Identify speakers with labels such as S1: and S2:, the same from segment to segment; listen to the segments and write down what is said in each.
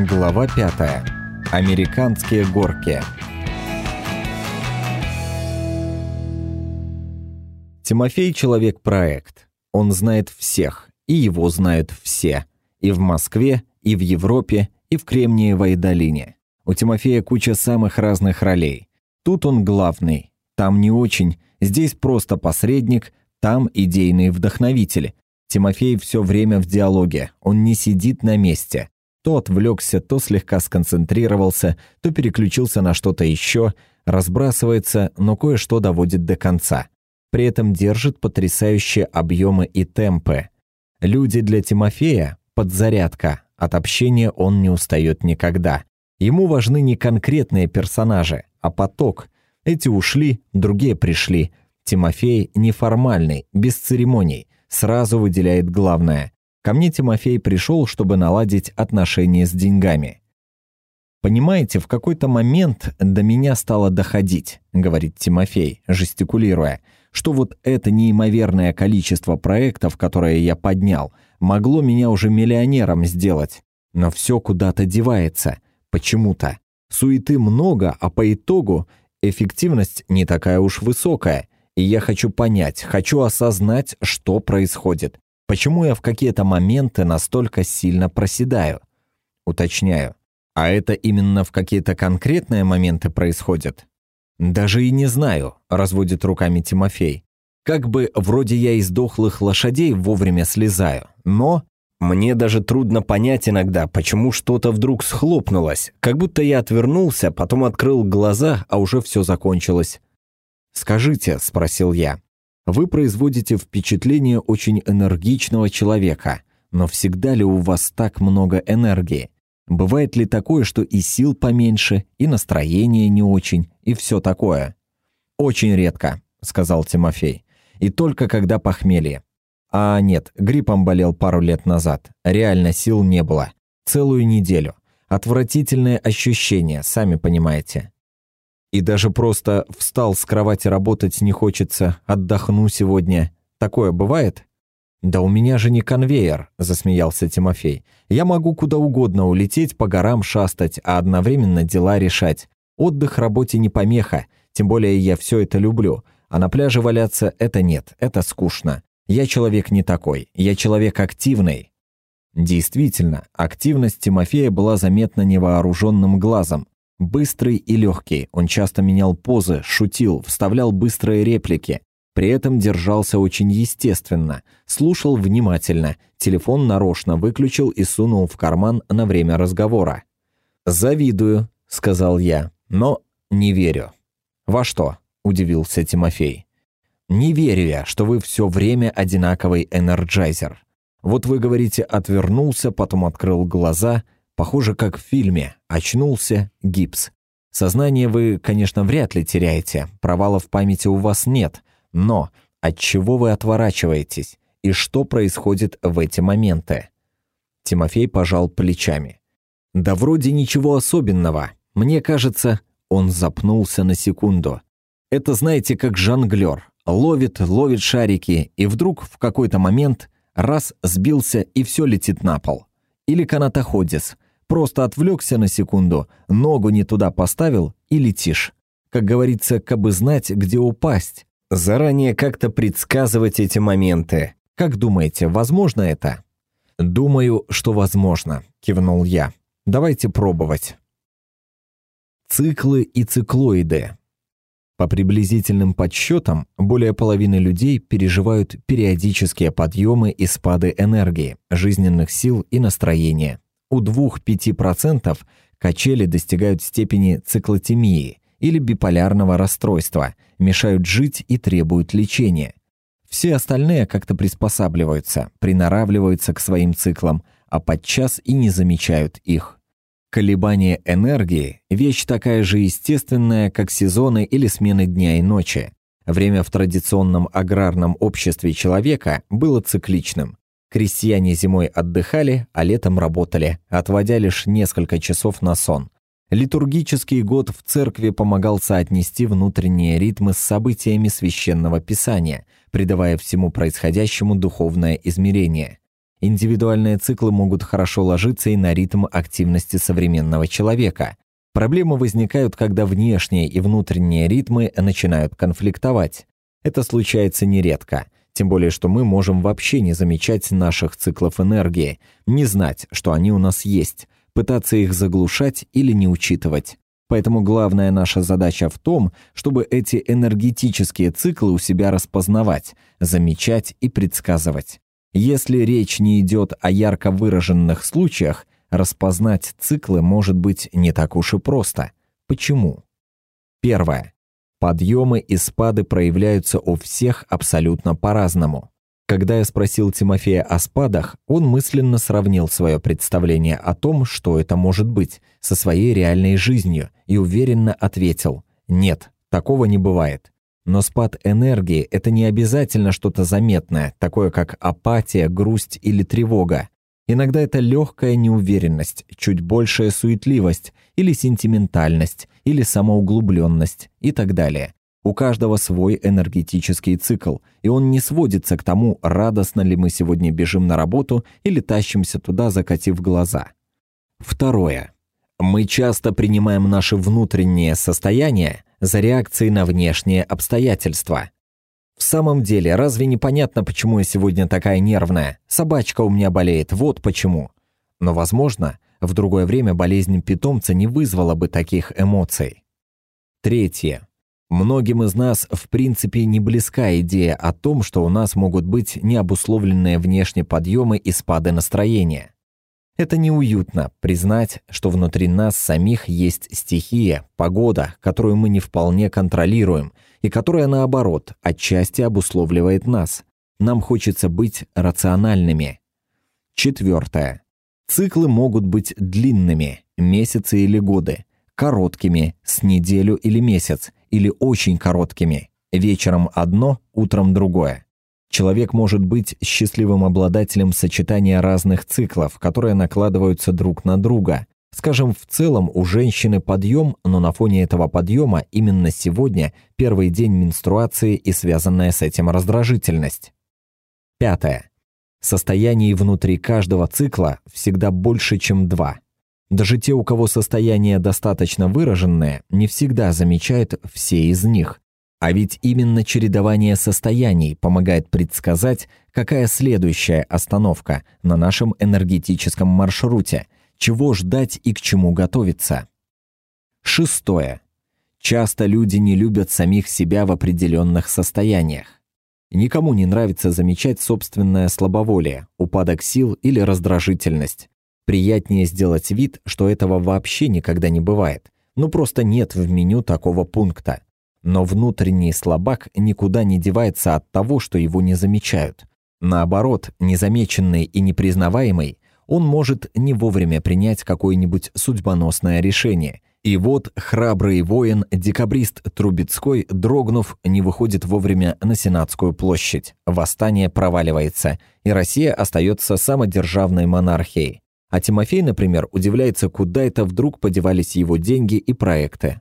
S1: Глава 5. Американские горки. Тимофей – человек-проект. Он знает всех, и его знают все. И в Москве, и в Европе, и в Кремниевой долине. У Тимофея куча самых разных ролей. Тут он главный, там не очень, здесь просто посредник, там идейный вдохновитель. Тимофей все время в диалоге, он не сидит на месте. То отвлекся, то слегка сконцентрировался, то переключился на что-то еще, разбрасывается, но кое-что доводит до конца. При этом держит потрясающие объемы и темпы. Люди для Тимофея – подзарядка, от общения он не устает никогда. Ему важны не конкретные персонажи, а поток. Эти ушли, другие пришли. Тимофей неформальный, без церемоний, сразу выделяет главное. Ко мне Тимофей пришел, чтобы наладить отношения с деньгами. «Понимаете, в какой-то момент до меня стало доходить», — говорит Тимофей, жестикулируя, «что вот это неимоверное количество проектов, которые я поднял, могло меня уже миллионером сделать. Но все куда-то девается. Почему-то. Суеты много, а по итогу эффективность не такая уж высокая. И я хочу понять, хочу осознать, что происходит. Почему я в какие-то моменты настолько сильно проседаю? Уточняю. А это именно в какие-то конкретные моменты происходит? Даже и не знаю, разводит руками Тимофей. Как бы вроде я из дохлых лошадей вовремя слезаю, но мне даже трудно понять иногда, почему что-то вдруг схлопнулось, как будто я отвернулся, потом открыл глаза, а уже все закончилось. «Скажите», — спросил я, вы производите впечатление очень энергичного человека, но всегда ли у вас так много энергии? Бывает ли такое, что и сил поменьше, и настроение не очень, и все такое? Очень редко, сказал Тимофей. И только когда похмелье. А нет, гриппом болел пару лет назад. Реально сил не было. Целую неделю. Отвратительное ощущение, сами понимаете. И даже просто встал с кровати работать не хочется, отдохну сегодня. Такое бывает? Да у меня же не конвейер, засмеялся Тимофей. Я могу куда угодно улететь, по горам шастать, а одновременно дела решать. Отдых работе не помеха, тем более я все это люблю. А на пляже валяться это нет, это скучно. Я человек не такой, я человек активный. Действительно, активность Тимофея была заметна невооруженным глазом. Быстрый и легкий, он часто менял позы, шутил, вставлял быстрые реплики. При этом держался очень естественно, слушал внимательно, телефон нарочно выключил и сунул в карман на время разговора. «Завидую», — сказал я, — «но не верю». «Во что?» — удивился Тимофей. «Не верю я, что вы все время одинаковый энерджайзер. Вот вы говорите «отвернулся», потом открыл глаза, Похоже, как в фильме. Очнулся, гипс. Сознание вы, конечно, вряд ли теряете, провалов в памяти у вас нет, но от чего вы отворачиваетесь и что происходит в эти моменты? Тимофей пожал плечами. Да вроде ничего особенного. Мне кажется, он запнулся на секунду. Это, знаете, как жонглер. Ловит, ловит шарики, и вдруг в какой-то момент раз сбился и все летит на пол. Или канатоходец. Просто отвлекся на секунду, ногу не туда поставил и летишь. Как говорится, кабы знать, где упасть. Заранее как-то предсказывать эти моменты. Как думаете, возможно это? Думаю, что возможно, кивнул я. Давайте пробовать. Циклы и циклоиды. По приблизительным подсчетам, более половины людей переживают периодические подъемы и спады энергии, жизненных сил и настроения. У 2-5% качели достигают степени циклотемии или биполярного расстройства, мешают жить и требуют лечения. Все остальные как-то приспосабливаются, приноравливаются к своим циклам, а подчас и не замечают их. Колебание энергии – вещь такая же естественная, как сезоны или смены дня и ночи. Время в традиционном аграрном обществе человека было цикличным. Крестьяне зимой отдыхали, а летом работали, отводя лишь несколько часов на сон. Литургический год в церкви помогал соотнести внутренние ритмы с событиями священного писания, придавая всему происходящему духовное измерение. Индивидуальные циклы могут хорошо ложиться и на ритм активности современного человека. Проблемы возникают, когда внешние и внутренние ритмы начинают конфликтовать. Это случается нередко. Тем более, что мы можем вообще не замечать наших циклов энергии, не знать, что они у нас есть, пытаться их заглушать или не учитывать. Поэтому главная наша задача в том, чтобы эти энергетические циклы у себя распознавать, замечать и предсказывать. Если речь не идет о ярко выраженных случаях, распознать циклы может быть не так уж и просто. Почему? Первое. Подъемы и спады проявляются у всех абсолютно по-разному. Когда я спросил Тимофея о спадах, он мысленно сравнил свое представление о том, что это может быть, со своей реальной жизнью и уверенно ответил «Нет, такого не бывает». Но спад энергии – это не обязательно что-то заметное, такое как апатия, грусть или тревога. Иногда это легкая неуверенность, чуть большая суетливость или сентиментальность, или самоуглубленность и так далее. У каждого свой энергетический цикл, и он не сводится к тому, радостно ли мы сегодня бежим на работу или тащимся туда, закатив глаза. Второе. Мы часто принимаем наше внутреннее состояние за реакции на внешние обстоятельства. В самом деле, разве непонятно, почему я сегодня такая нервная? Собачка у меня болеет, вот почему. Но, возможно, в другое время болезнь питомца не вызвала бы таких эмоций. Третье. Многим из нас в принципе не близка идея о том, что у нас могут быть необусловленные внешние подъемы и спады настроения. Это неуютно признать, что внутри нас самих есть стихия, погода, которую мы не вполне контролируем, и которая, наоборот, отчасти обусловливает нас. Нам хочется быть рациональными. Четвертое. Циклы могут быть длинными, месяцы или годы, короткими, с неделю или месяц, или очень короткими, вечером одно, утром другое. Человек может быть счастливым обладателем сочетания разных циклов, которые накладываются друг на друга. Скажем, в целом у женщины подъем, но на фоне этого подъема именно сегодня первый день менструации и связанная с этим раздражительность. Пятое. Состояний внутри каждого цикла всегда больше, чем два. Даже те, у кого состояние достаточно выраженное, не всегда замечают все из них. А ведь именно чередование состояний помогает предсказать, какая следующая остановка на нашем энергетическом маршруте, чего ждать и к чему готовиться. Шестое. Часто люди не любят самих себя в определенных состояниях. Никому не нравится замечать собственное слабоволие, упадок сил или раздражительность. Приятнее сделать вид, что этого вообще никогда не бывает. Ну просто нет в меню такого пункта. Но внутренний слабак никуда не девается от того, что его не замечают. Наоборот, незамеченный и непризнаваемый, он может не вовремя принять какое-нибудь судьбоносное решение. И вот храбрый воин, декабрист Трубецкой, дрогнув, не выходит вовремя на Сенатскую площадь. Восстание проваливается, и Россия остается самодержавной монархией. А Тимофей, например, удивляется, куда это вдруг подевались его деньги и проекты.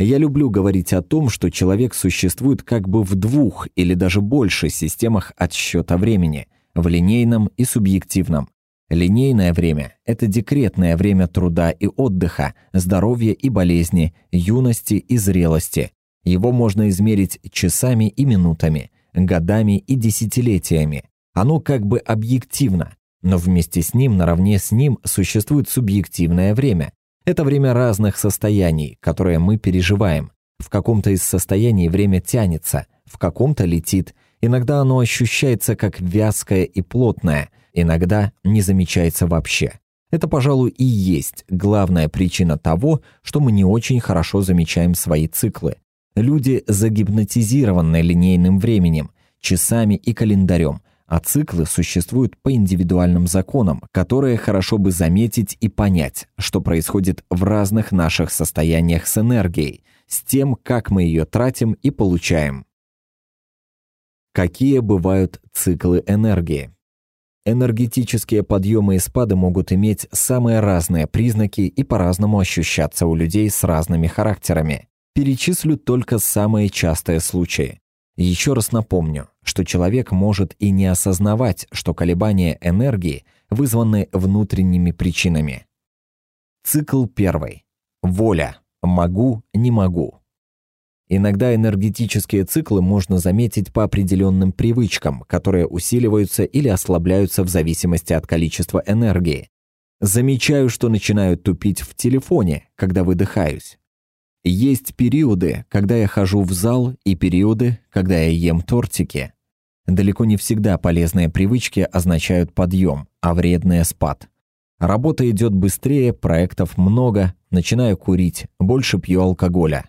S1: Я люблю говорить о том, что человек существует как бы в двух или даже больше системах отсчета времени, в линейном и субъективном. Линейное время – это декретное время труда и отдыха, здоровья и болезни, юности и зрелости. Его можно измерить часами и минутами, годами и десятилетиями. Оно как бы объективно, но вместе с ним, наравне с ним, существует субъективное время. Это время разных состояний, которые мы переживаем. В каком-то из состояний время тянется, в каком-то летит. Иногда оно ощущается как вязкое и плотное, иногда не замечается вообще. Это, пожалуй, и есть главная причина того, что мы не очень хорошо замечаем свои циклы. Люди загипнотизированы линейным временем, часами и календарем, а циклы существуют по индивидуальным законам, которые хорошо бы заметить и понять, что происходит в разных наших состояниях с энергией, с тем, как мы ее тратим и получаем. Какие бывают циклы энергии? Энергетические подъемы и спады могут иметь самые разные признаки и по-разному ощущаться у людей с разными характерами. Перечислю только самые частые случаи. Еще раз напомню, что человек может и не осознавать, что колебания энергии вызваны внутренними причинами. Цикл первый. Воля. Могу, не могу. Иногда энергетические циклы можно заметить по определенным привычкам, которые усиливаются или ослабляются в зависимости от количества энергии. Замечаю, что начинаю тупить в телефоне, когда выдыхаюсь. Есть периоды, когда я хожу в зал, и периоды, когда я ем тортики. Далеко не всегда полезные привычки означают подъем, а вредные – спад. Работа идет быстрее, проектов много, начинаю курить, больше пью алкоголя.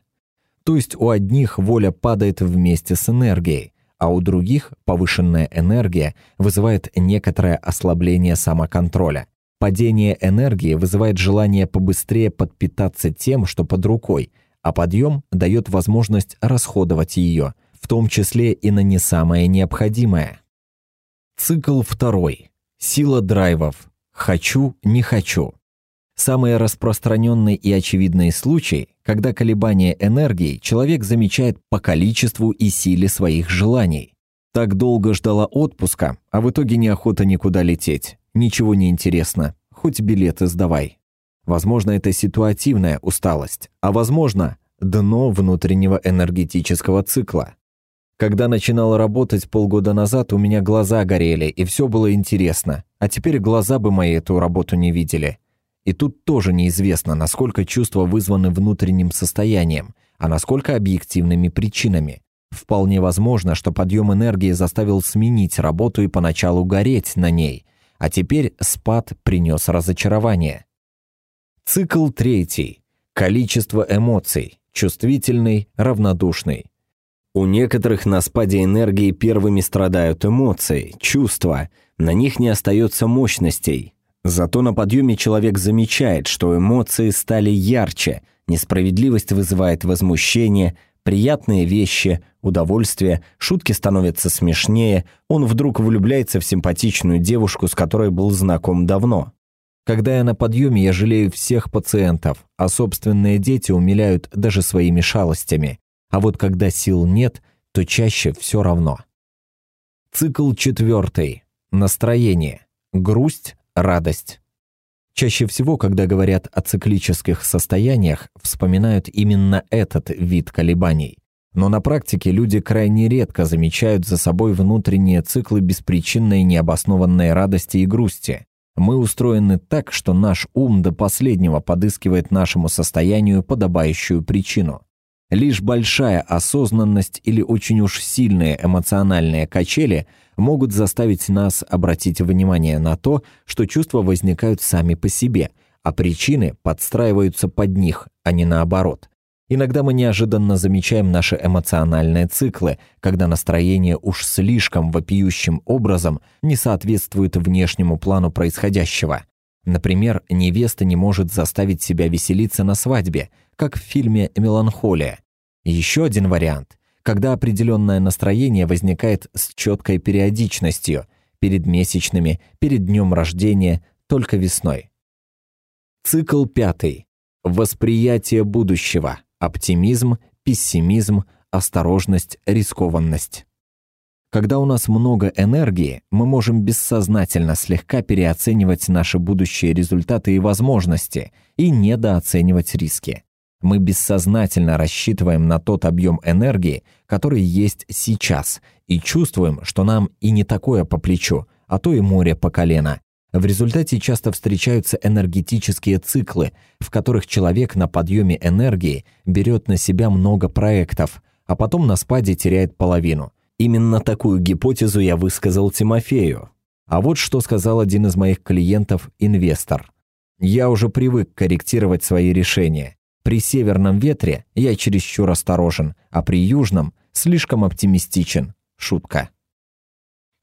S1: То есть у одних воля падает вместе с энергией, а у других повышенная энергия вызывает некоторое ослабление самоконтроля. Падение энергии вызывает желание побыстрее подпитаться тем, что под рукой, а подъем дает возможность расходовать ее, в том числе и на не самое необходимое. Цикл второй. Сила драйвов. Хочу, не хочу. Самый распространенный и очевидный случай, когда колебания энергии человек замечает по количеству и силе своих желаний. Так долго ждала отпуска, а в итоге неохота никуда лететь. Ничего не интересно, хоть билеты сдавай. Возможно, это ситуативная усталость, а возможно, дно внутреннего энергетического цикла. Когда начинал работать полгода назад, у меня глаза горели, и все было интересно, а теперь глаза бы мои эту работу не видели. И тут тоже неизвестно, насколько чувства вызваны внутренним состоянием, а насколько объективными причинами. Вполне возможно, что подъем энергии заставил сменить работу и поначалу гореть на ней, а теперь спад принес разочарование. Цикл третий. Количество эмоций. Чувствительный, равнодушный. У некоторых на спаде энергии первыми страдают эмоции, чувства. На них не остается мощностей, Зато на подъеме человек замечает, что эмоции стали ярче, несправедливость вызывает возмущение, приятные вещи, удовольствие, шутки становятся смешнее, он вдруг влюбляется в симпатичную девушку, с которой был знаком давно. Когда я на подъеме, я жалею всех пациентов, а собственные дети умиляют даже своими шалостями. А вот когда сил нет, то чаще все равно. Цикл четвертый. Настроение. Грусть, радость. Чаще всего, когда говорят о циклических состояниях, вспоминают именно этот вид колебаний. Но на практике люди крайне редко замечают за собой внутренние циклы беспричинной необоснованной радости и грусти. Мы устроены так, что наш ум до последнего подыскивает нашему состоянию подобающую причину. Лишь большая осознанность или очень уж сильные эмоциональные качели могут заставить нас обратить внимание на то, что чувства возникают сами по себе, а причины подстраиваются под них, а не наоборот. Иногда мы неожиданно замечаем наши эмоциональные циклы, когда настроение уж слишком вопиющим образом не соответствует внешнему плану происходящего. Например, невеста не может заставить себя веселиться на свадьбе, как в фильме «Меланхолия». Еще один вариант, когда определенное настроение возникает с четкой периодичностью, перед месячными, перед днем рождения, только весной. Цикл пятый. Восприятие будущего. Оптимизм, пессимизм, осторожность, рискованность. Когда у нас много энергии, мы можем бессознательно слегка переоценивать наши будущие результаты и возможности и недооценивать риски. Мы бессознательно рассчитываем на тот объем энергии, который есть сейчас, и чувствуем, что нам и не такое по плечу, а то и море по колено. В результате часто встречаются энергетические циклы, в которых человек на подъеме энергии берет на себя много проектов, а потом на спаде теряет половину – Именно такую гипотезу я высказал Тимофею. А вот что сказал один из моих клиентов, инвестор. Я уже привык корректировать свои решения. При северном ветре я чересчур осторожен, а при южном слишком оптимистичен. Шутка.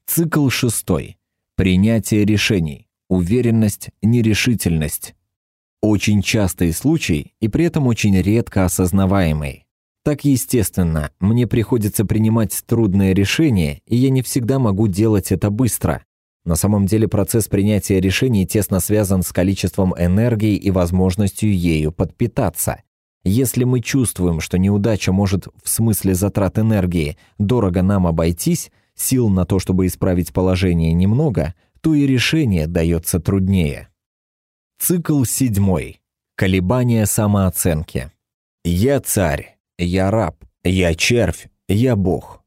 S1: Цикл шестой. Принятие решений. Уверенность, нерешительность. Очень частый случай и при этом очень редко осознаваемый. Так естественно, мне приходится принимать трудные решения, и я не всегда могу делать это быстро. На самом деле процесс принятия решений тесно связан с количеством энергии и возможностью ею подпитаться. Если мы чувствуем, что неудача может в смысле затрат энергии дорого нам обойтись, сил на то, чтобы исправить положение немного, то и решение дается труднее. Цикл седьмой. Колебания самооценки. Я царь, я раб, я червь, я бог.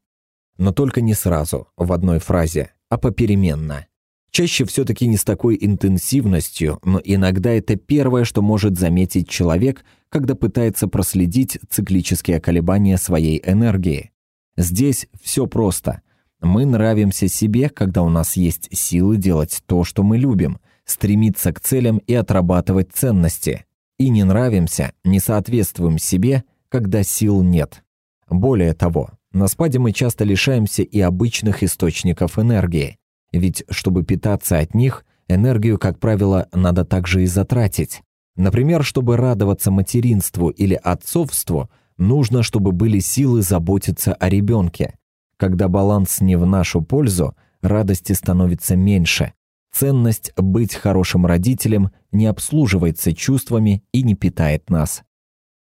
S1: Но только не сразу, в одной фразе, а попеременно. Чаще все-таки не с такой интенсивностью, но иногда это первое, что может заметить человек, когда пытается проследить циклические колебания своей энергии. Здесь все просто. Мы нравимся себе, когда у нас есть силы делать то, что мы любим, стремиться к целям и отрабатывать ценности. И не нравимся, не соответствуем себе, когда сил нет. Более того, на спаде мы часто лишаемся и обычных источников энергии, ведь чтобы питаться от них, энергию, как правило, надо также и затратить. Например, чтобы радоваться материнству или отцовству, нужно, чтобы были силы заботиться о ребенке. Когда баланс не в нашу пользу, радости становится меньше. Ценность быть хорошим родителем не обслуживается чувствами и не питает нас.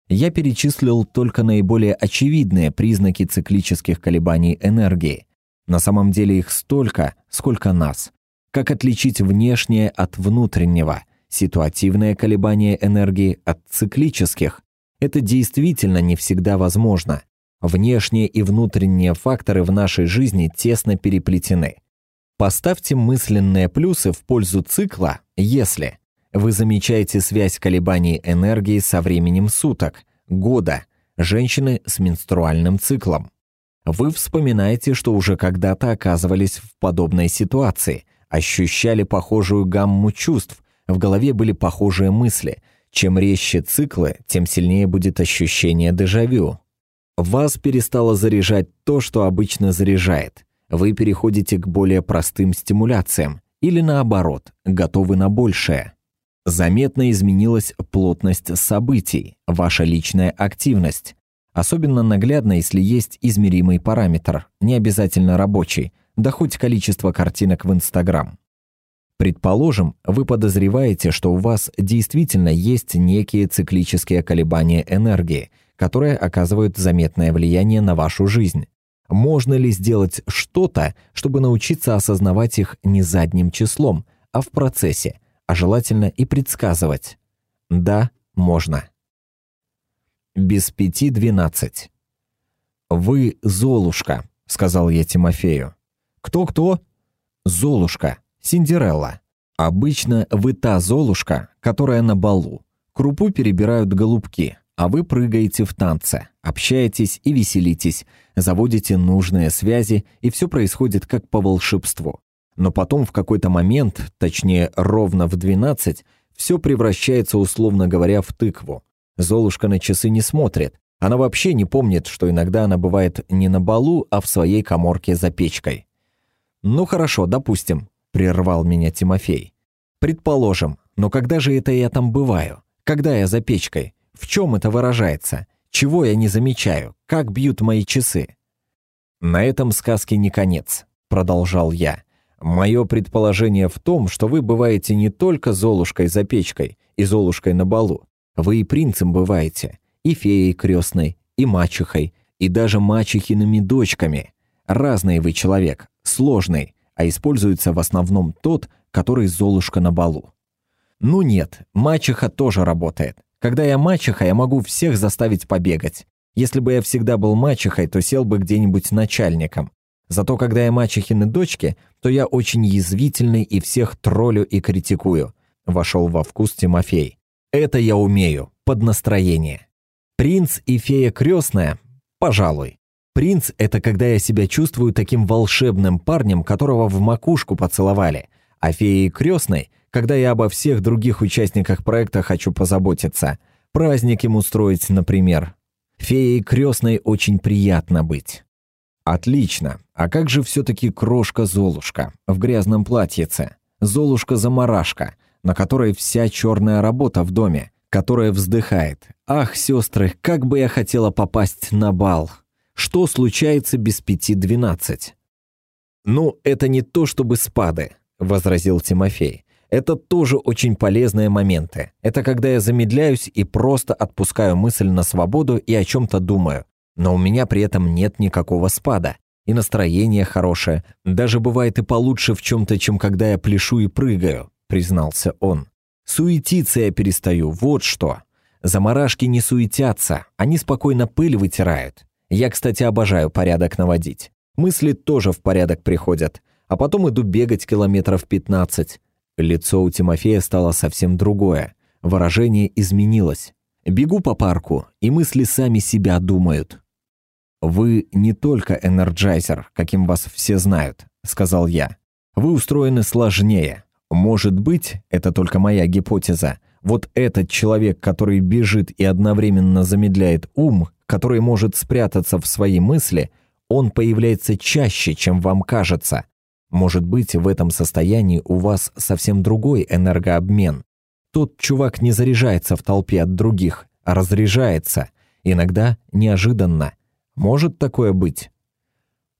S1: Я перечислил только наиболее очевидные признаки циклических колебаний энергии. На самом деле их столько, сколько нас. Как отличить внешнее от внутреннего, ситуативное колебание энергии от циклических? Это действительно не всегда возможно. Внешние и внутренние факторы в нашей жизни тесно переплетены. Поставьте мысленные плюсы в пользу цикла, если вы замечаете связь колебаний энергии со временем суток, года, женщины с менструальным циклом. Вы вспоминаете, что уже когда-то оказывались в подобной ситуации, ощущали похожую гамму чувств, в голове были похожие мысли. Чем резче циклы, тем сильнее будет ощущение дежавю. Вас перестало заряжать то, что обычно заряжает. Вы переходите к более простым стимуляциям или наоборот, готовы на большее. Заметно изменилась плотность событий, ваша личная активность. Особенно наглядно, если есть измеримый параметр, не обязательно рабочий, да хоть количество картинок в Инстаграм. Предположим, вы подозреваете, что у вас действительно есть некие циклические колебания энергии, которые оказывают заметное влияние на вашу жизнь. Можно ли сделать что-то, чтобы научиться осознавать их не задним числом, а в процессе, а желательно и предсказывать? Да, можно без пяти двенадцать. «Вы Золушка», — сказал я Тимофею. «Кто-кто?» «Золушка, Синдерелла. Обычно вы та Золушка, которая на балу. Крупу перебирают голубки, а вы прыгаете в танце, общаетесь и веселитесь, заводите нужные связи, и все происходит как по волшебству. Но потом в какой-то момент, точнее ровно в 12, все превращается, условно говоря, в тыкву. Золушка на часы не смотрит. Она вообще не помнит, что иногда она бывает не на балу, а в своей коморке за печкой. «Ну хорошо, допустим», — прервал меня Тимофей. «Предположим, но когда же это я там бываю? Когда я за печкой? В чем это выражается? Чего я не замечаю? Как бьют мои часы?» «На этом сказке не конец», — продолжал я. «Мое предположение в том, что вы бываете не только Золушкой за печкой и Золушкой на балу, вы и принцем бываете, и феей крестной, и мачехой, и даже мачехиными дочками. Разный вы человек, сложный, а используется в основном тот, который Золушка на балу. Ну нет, мачеха тоже работает. Когда я мачеха, я могу всех заставить побегать. Если бы я всегда был мачехой, то сел бы где-нибудь начальником. Зато когда я мачехины дочки, то я очень язвительный и всех троллю и критикую. Вошел во вкус Тимофей. Это я умею, под настроение. Принц и фея крестная? Пожалуй. Принц — это когда я себя чувствую таким волшебным парнем, которого в макушку поцеловали. А феей крестной — когда я обо всех других участниках проекта хочу позаботиться. Праздник им устроить, например. Феей крестной очень приятно быть. Отлично. А как же все-таки крошка-золушка в грязном платьице? Золушка-замарашка — на которой вся черная работа в доме, которая вздыхает. «Ах, сестры, как бы я хотела попасть на бал! Что случается без пяти двенадцать?» «Ну, это не то чтобы спады», — возразил Тимофей. Это тоже очень полезные моменты. Это когда я замедляюсь и просто отпускаю мысль на свободу и о чем-то думаю. Но у меня при этом нет никакого спада. И настроение хорошее. Даже бывает и получше в чем-то, чем когда я пляшу и прыгаю, признался он. Суетиться я перестаю, вот что. Заморашки не суетятся, они спокойно пыль вытирают. Я, кстати, обожаю порядок наводить. Мысли тоже в порядок приходят. А потом иду бегать километров 15. Лицо у Тимофея стало совсем другое. Выражение изменилось. Бегу по парку, и мысли сами себя думают. «Вы не только энерджайзер, каким вас все знают», — сказал я. «Вы устроены сложнее. Может быть, это только моя гипотеза, вот этот человек, который бежит и одновременно замедляет ум, который может спрятаться в свои мысли, он появляется чаще, чем вам кажется. Может быть, в этом состоянии у вас совсем другой энергообмен. Тот чувак не заряжается в толпе от других, а разряжается, иногда неожиданно. Может такое быть?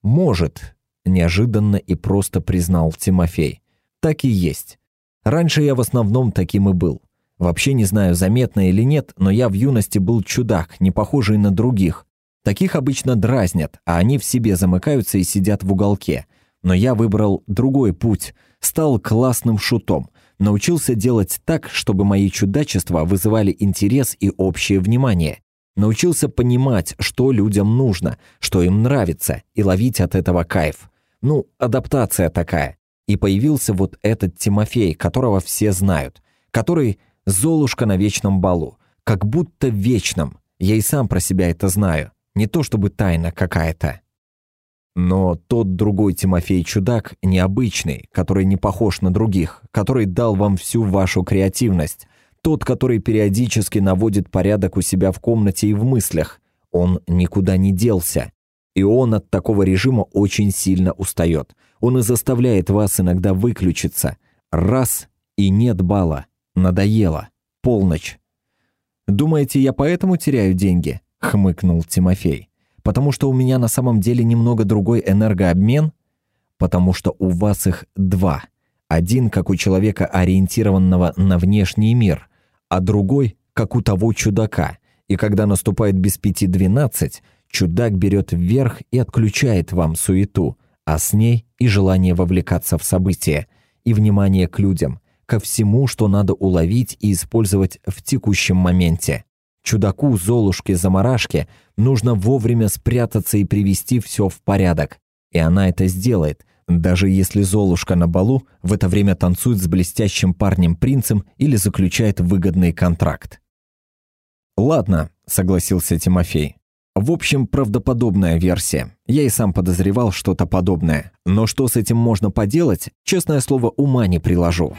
S1: Может, неожиданно и просто признал Тимофей. Так и есть. Раньше я в основном таким и был. Вообще не знаю, заметно или нет, но я в юности был чудак, не похожий на других. Таких обычно дразнят, а они в себе замыкаются и сидят в уголке. Но я выбрал другой путь, стал классным шутом, научился делать так, чтобы мои чудачества вызывали интерес и общее внимание. Научился понимать, что людям нужно, что им нравится, и ловить от этого кайф. Ну, адаптация такая. И появился вот этот Тимофей, которого все знают, который Золушка на вечном балу, как будто вечном. Я и сам про себя это знаю, не то чтобы тайна какая-то. Но тот другой Тимофей-чудак необычный, который не похож на других, который дал вам всю вашу креативность, тот, который периодически наводит порядок у себя в комнате и в мыслях. Он никуда не делся. И он от такого режима очень сильно устает. Он и заставляет вас иногда выключиться. Раз — и нет бала. Надоело. Полночь. «Думаете, я поэтому теряю деньги?» — хмыкнул Тимофей. «Потому что у меня на самом деле немного другой энергообмен? Потому что у вас их два. Один, как у человека, ориентированного на внешний мир, а другой, как у того чудака. И когда наступает без пяти двенадцать, чудак берет вверх и отключает вам суету, а с ней и желание вовлекаться в события, и внимание к людям, ко всему, что надо уловить и использовать в текущем моменте. Чудаку, Золушке, Замарашке нужно вовремя спрятаться и привести все в порядок. И она это сделает, даже если Золушка на балу в это время танцует с блестящим парнем-принцем или заключает выгодный контракт. «Ладно», — согласился Тимофей. «В общем, правдоподобная версия. Я и сам подозревал что-то подобное. Но что с этим можно поделать, честное слово, ума не приложу».